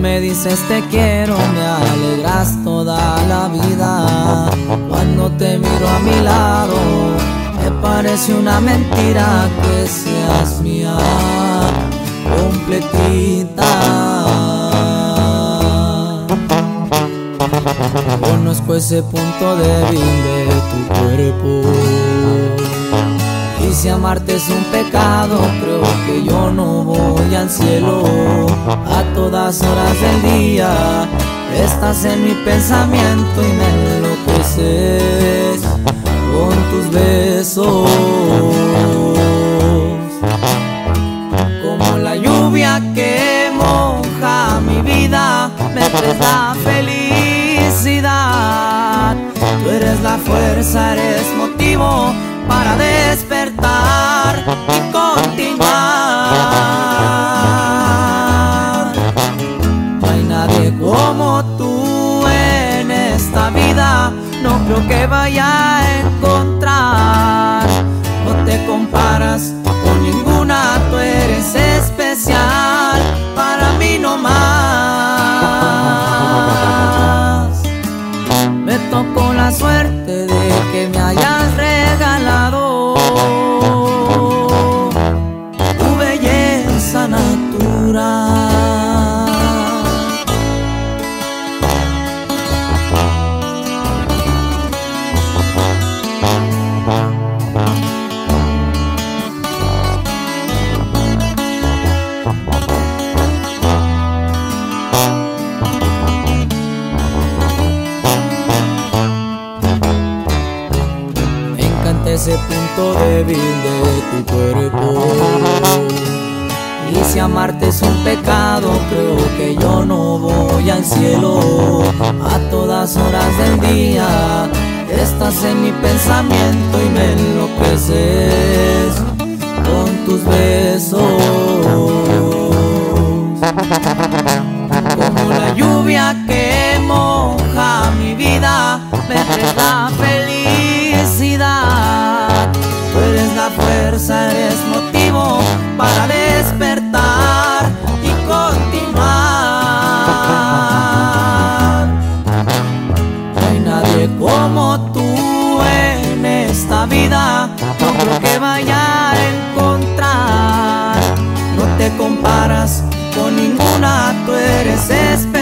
dices te quiero me alegras toda la vida. Cuando te miro a mi lado me parece una mentira que seas mía completita. Conozco ese punto débil de tu cuerpo. Y si amarte es un pecado, creo que yo no voy al cielo. A todas horas del día estás en mi pensamiento y me enloqueces con tus besos. Como la lluvia que moja mi vida, me traes la felicidad. Tú eres la fuerza, eres motivo para despertar creo que vaya a encontrar. No te comparas ese punto débil de tu cuerpo. Y si amarte es un pecado, creo que yo no voy al cielo. A todas horas del día estás en mi pensamiento y me enloqueces con tus besos. Como la lluvia que comparas con ninguna, tú eres especial